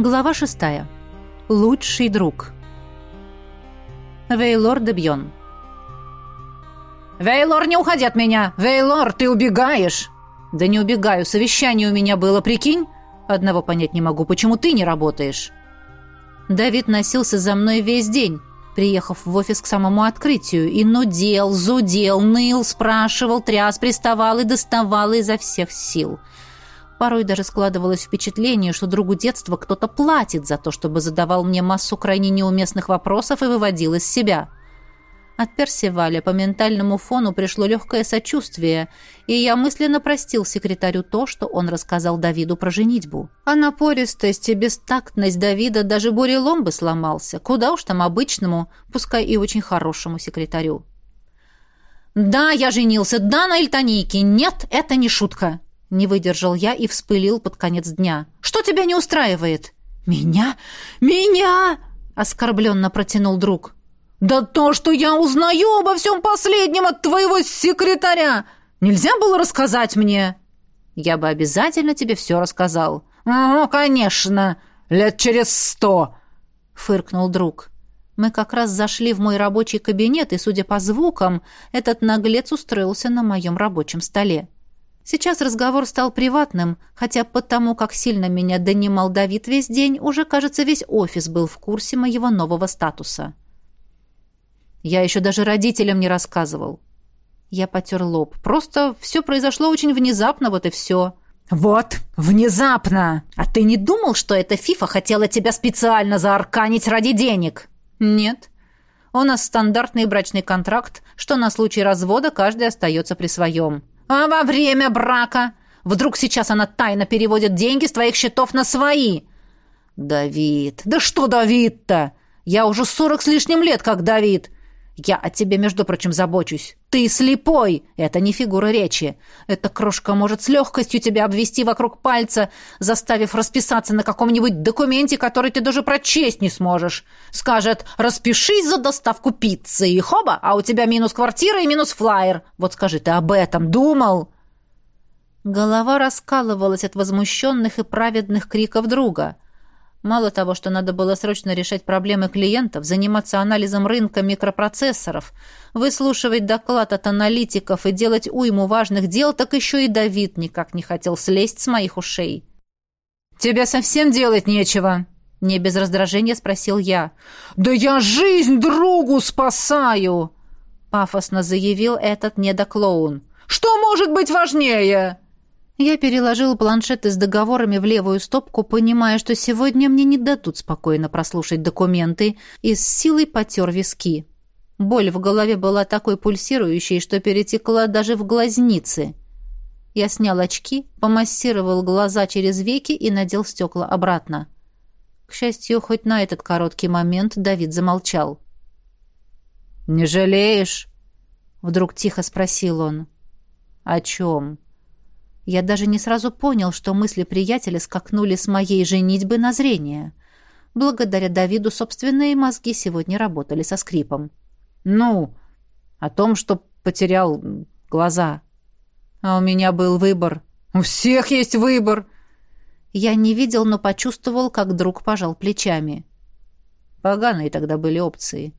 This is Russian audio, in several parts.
Глава шестая. Лучший друг. Вейлор де Бьон. «Вейлор, не уходи от меня! Вейлор, ты убегаешь!» «Да не убегаю, совещание у меня было, прикинь? Одного понять не могу, почему ты не работаешь?» Давид носился за мной весь день, приехав в офис к самому открытию, и нудел, зудел, ныл, спрашивал, тряс, приставал и доставал изо всех сил – Порой даже складывалось впечатление, что другу детства кто-то платит за то, чтобы задавал мне массу крайне неуместных вопросов и выводил из себя. От Персиваля по ментальному фону пришло легкое сочувствие, и я мысленно простил секретарю то, что он рассказал Давиду про женитьбу. А напористость и бестактность Давида даже бурелом бы сломался. Куда уж там обычному, пускай и очень хорошему секретарю. «Да, я женился, да, на Эльтонийке. Нет, это не шутка!» Не выдержал я и вспылил под конец дня. «Что тебя не устраивает?» «Меня? Меня!» — оскорбленно протянул друг. «Да то, что я узнаю обо всем последнем от твоего секретаря! Нельзя было рассказать мне?» «Я бы обязательно тебе все рассказал». «Ну, конечно, лет через сто!» — фыркнул друг. Мы как раз зашли в мой рабочий кабинет, и, судя по звукам, этот наглец устроился на моем рабочем столе. Сейчас разговор стал приватным, хотя потому, как сильно меня донимал Давид весь день, уже, кажется, весь офис был в курсе моего нового статуса. Я еще даже родителям не рассказывал. Я потер лоб. Просто все произошло очень внезапно, вот и все. «Вот, внезапно! А ты не думал, что эта фифа хотела тебя специально заарканить ради денег?» «Нет. У нас стандартный брачный контракт, что на случай развода каждый остается при своем». А во время брака? Вдруг сейчас она тайно переводит деньги с твоих счетов на свои? Давид, да что Давид-то? Я уже сорок с лишним лет как Давид. Я о тебе, между прочим, забочусь. Ты слепой. Это не фигура речи. Эта крошка может с легкостью тебя обвести вокруг пальца, заставив расписаться на каком-нибудь документе, который ты даже прочесть не сможешь. Скажет, распишись за доставку пиццы, и хоба, а у тебя минус квартира и минус флаер. Вот скажи, ты об этом думал?» Голова раскалывалась от возмущенных и праведных криков друга — Мало того, что надо было срочно решать проблемы клиентов, заниматься анализом рынка микропроцессоров, выслушивать доклад от аналитиков и делать уйму важных дел, так еще и Давид никак не хотел слезть с моих ушей. «Тебе совсем делать нечего?» — не без раздражения спросил я. «Да я жизнь другу спасаю!» — пафосно заявил этот недоклоун. «Что может быть важнее?» Я переложил планшеты с договорами в левую стопку, понимая, что сегодня мне не дадут спокойно прослушать документы, и с силой потер виски. Боль в голове была такой пульсирующей, что перетекла даже в глазницы. Я снял очки, помассировал глаза через веки и надел стекла обратно. К счастью, хоть на этот короткий момент Давид замолчал. «Не жалеешь?» — вдруг тихо спросил он. «О чем?» Я даже не сразу понял, что мысли приятеля скакнули с моей женитьбы на зрение. Благодаря Давиду собственные мозги сегодня работали со скрипом. «Ну, о том, что потерял глаза. А у меня был выбор. У всех есть выбор!» Я не видел, но почувствовал, как друг пожал плечами. Поганые тогда были опции.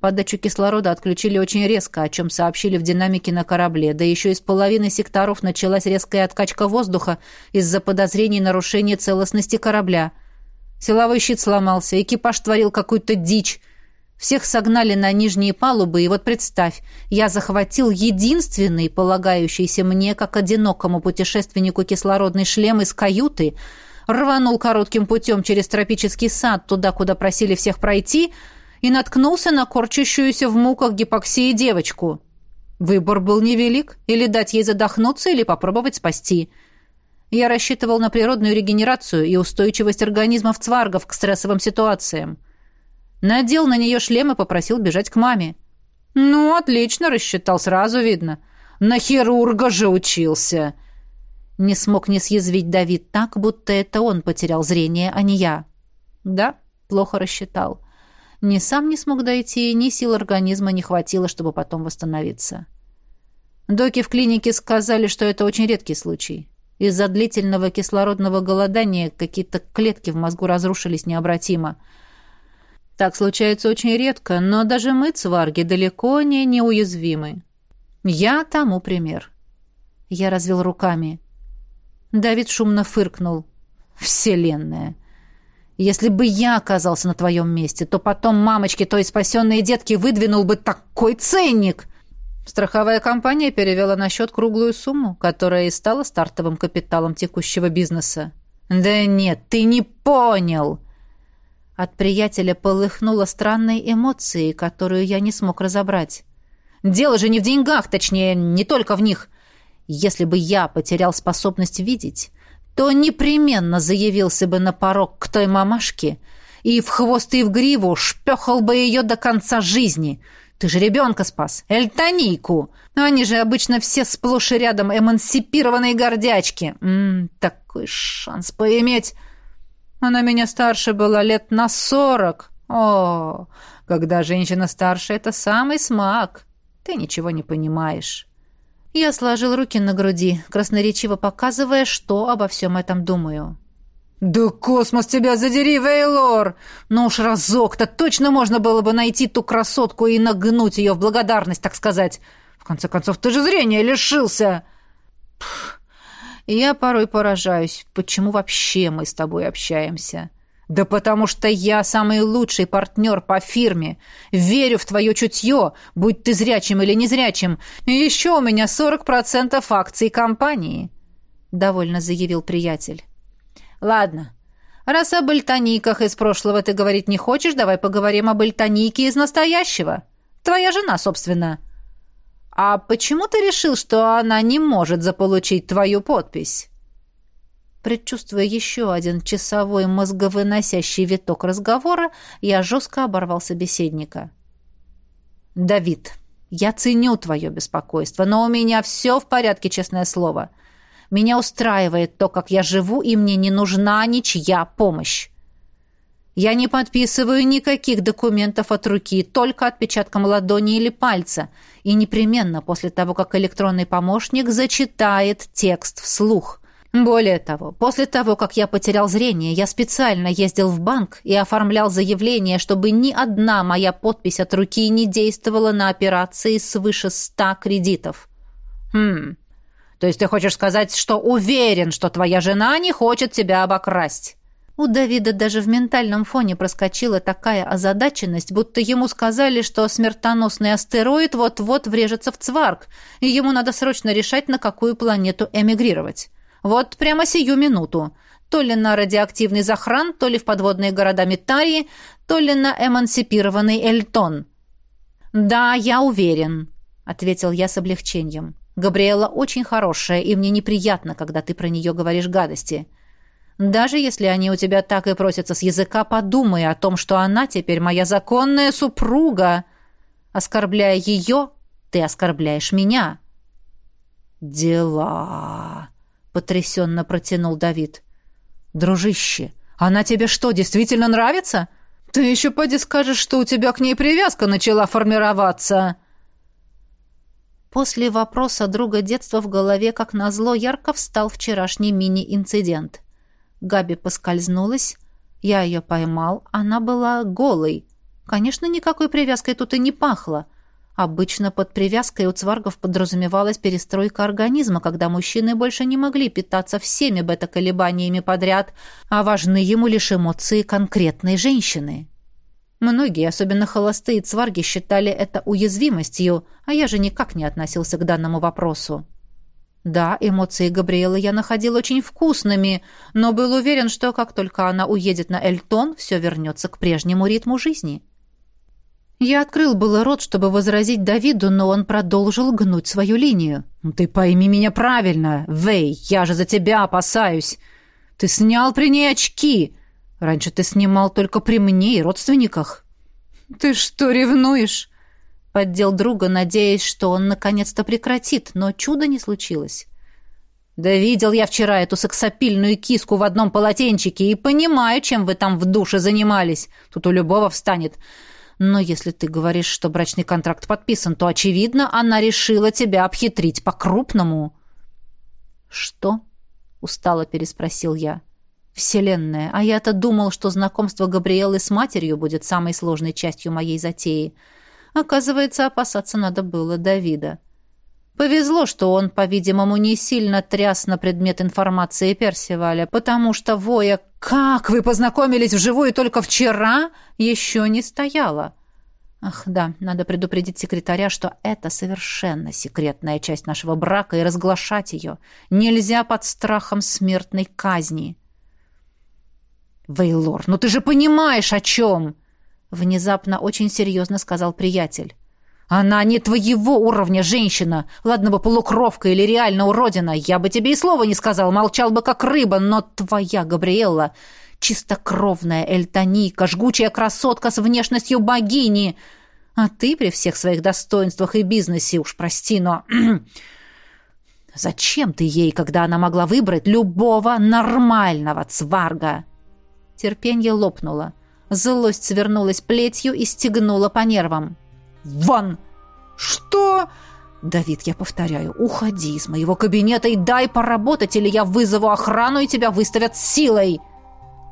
Подачу кислорода отключили очень резко, о чем сообщили в динамике на корабле, да еще из половины секторов началась резкая откачка воздуха из-за подозрений нарушения целостности корабля. Силовой щит сломался, экипаж творил какую-то дичь. Всех согнали на нижние палубы, и вот представь, я захватил единственный, полагающийся мне, как одинокому путешественнику, кислородный шлем из каюты, рванул коротким путем через тропический сад туда, куда просили всех пройти — и наткнулся на корчащуюся в муках гипоксии девочку. Выбор был невелик, или дать ей задохнуться, или попробовать спасти. Я рассчитывал на природную регенерацию и устойчивость организмов цваргов к стрессовым ситуациям. Надел на нее шлем и попросил бежать к маме. «Ну, отлично, рассчитал, сразу видно. На хирурга же учился!» Не смог не съязвить Давид так, будто это он потерял зрение, а не я. «Да, плохо рассчитал. Ни сам не смог дойти, ни сил организма не хватило, чтобы потом восстановиться. Доки в клинике сказали, что это очень редкий случай. Из-за длительного кислородного голодания какие-то клетки в мозгу разрушились необратимо. Так случается очень редко, но даже мы, цварги, далеко не неуязвимы. Я тому пример. Я развел руками. Давид шумно фыркнул. «Вселенная! Если бы я оказался на твоем месте, то потом мамочке той спасенной детки выдвинул бы такой ценник!» Страховая компания перевела на счет круглую сумму, которая и стала стартовым капиталом текущего бизнеса. «Да нет, ты не понял!» От приятеля полыхнула странной эмоцией, которую я не смог разобрать. «Дело же не в деньгах, точнее, не только в них. Если бы я потерял способность видеть, то непременно заявился бы на порог к той мамашке и в хвост и в гриву шпехал бы ее до конца жизни. Ты же ребенка спас, Эльтонику. Они же обычно все сплошь и рядом эмансипированные гордячки. М -м, такой шанс поиметь. Она меня старше была лет на сорок. О, когда женщина старше, это самый смак. Ты ничего не понимаешь. Я сложил руки на груди, красноречиво показывая, что обо всем этом думаю. «Да космос тебя задери, Вейлор! Ну уж разок-то точно можно было бы найти ту красотку и нагнуть ее в благодарность, так сказать. В конце концов, ты же зрения лишился!» Пфф, Я порой поражаюсь, почему вообще мы с тобой общаемся. «Да потому что я самый лучший партнер по фирме. Верю в твое чутье, будь ты зрячим или незрячим. И еще у меня 40% акций компании», — довольно заявил приятель. «Ладно, раз об эльтониках из прошлого ты говорить не хочешь, давай поговорим об эльтонике из настоящего. Твоя жена, собственно». «А почему ты решил, что она не может заполучить твою подпись?» Предчувствуя еще один часовой мозговыносящий виток разговора, я жестко оборвал собеседника. «Давид, я ценю твое беспокойство, но у меня все в порядке, честное слово. Меня устраивает то, как я живу, и мне не нужна ничья помощь. Я не подписываю никаких документов от руки, только отпечатком ладони или пальца, и непременно после того, как электронный помощник зачитает текст вслух». Более того, после того, как я потерял зрение, я специально ездил в банк и оформлял заявление, чтобы ни одна моя подпись от руки не действовала на операции свыше ста кредитов. Хм. То есть ты хочешь сказать, что уверен, что твоя жена не хочет тебя обокрасть? У Давида даже в ментальном фоне проскочила такая озадаченность, будто ему сказали, что смертоносный астероид вот-вот врежется в Цварк, и ему надо срочно решать, на какую планету эмигрировать. Вот прямо сию минуту. То ли на радиоактивный захран, то ли в подводные города Митарии, то ли на эмансипированный Эльтон. «Да, я уверен», — ответил я с облегчением. «Габриэла очень хорошая, и мне неприятно, когда ты про нее говоришь гадости. Даже если они у тебя так и просятся с языка, подумай о том, что она теперь моя законная супруга. Оскорбляя ее, ты оскорбляешь меня». «Дела», потрясенно протянул Давид. «Дружище, она тебе что, действительно нравится? Ты еще поди скажешь, что у тебя к ней привязка начала формироваться!» После вопроса друга детства в голове, как назло, ярко встал вчерашний мини-инцидент. Габи поскользнулась, я ее поймал, она была голой. Конечно, никакой привязкой тут и не пахло — Обычно под привязкой у цваргов подразумевалась перестройка организма, когда мужчины больше не могли питаться всеми бета-колебаниями подряд, а важны ему лишь эмоции конкретной женщины. Многие, особенно холостые цварги, считали это уязвимостью, а я же никак не относился к данному вопросу. Да, эмоции Габриэлы я находил очень вкусными, но был уверен, что как только она уедет на Эльтон, все вернется к прежнему ритму жизни. Я открыл было рот, чтобы возразить Давиду, но он продолжил гнуть свою линию. «Ты пойми меня правильно, Вэй, я же за тебя опасаюсь. Ты снял при ней очки. Раньше ты снимал только при мне и родственниках». «Ты что, ревнуешь?» Поддел друга, надеясь, что он наконец-то прекратит, но чуда не случилось. «Да видел я вчера эту сексапильную киску в одном полотенчике и понимаю, чем вы там в душе занимались. Тут у любого встанет. Но если ты говоришь, что брачный контракт подписан, то, очевидно, она решила тебя обхитрить по-крупному». «Что?» — устало переспросил я. «Вселенная, а я-то думал, что знакомство Габриэлы с матерью будет самой сложной частью моей затеи. Оказывается, опасаться надо было Давида. Повезло, что он, по-видимому, не сильно тряс на предмет информации Персиваля, потому что воя «Как вы познакомились вживую только вчера?» еще не стояла. Ах, да, надо предупредить секретаря, что это совершенно секретная часть нашего брака, и разглашать ее нельзя под страхом смертной казни. «Вейлор, ну ты же понимаешь, о чем!» Внезапно очень серьезно сказал приятель. «Она не твоего уровня женщина. Ладно бы полукровка или реально уродина. Я бы тебе и слова не сказал, молчал бы как рыба, но твоя Габриэлла чистокровная эльтоника, жгучая красотка с внешностью богини. А ты при всех своих достоинствах и бизнесе, уж прости, но... Зачем ты ей, когда она могла выбрать любого нормального цварга?» Терпенье лопнуло. Злость свернулась плетью и стегнула по нервам. «Вон!» «Что?» «Давид, я повторяю, уходи из моего кабинета и дай поработать, или я вызову охрану, и тебя выставят силой!»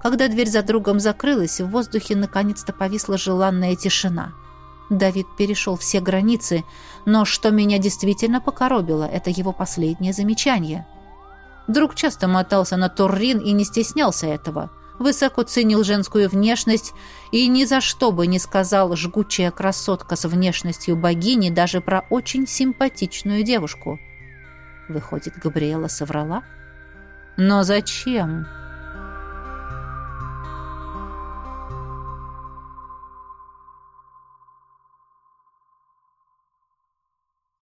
Когда дверь за другом закрылась, в воздухе наконец-то повисла желанная тишина. Давид перешел все границы, но что меня действительно покоробило, это его последнее замечание. Друг часто мотался на Туррин и не стеснялся этого – высоко ценил женскую внешность и ни за что бы не сказал жгучая красотка с внешностью богини даже про очень симпатичную девушку. Выходит, Габриэла соврала? Но зачем?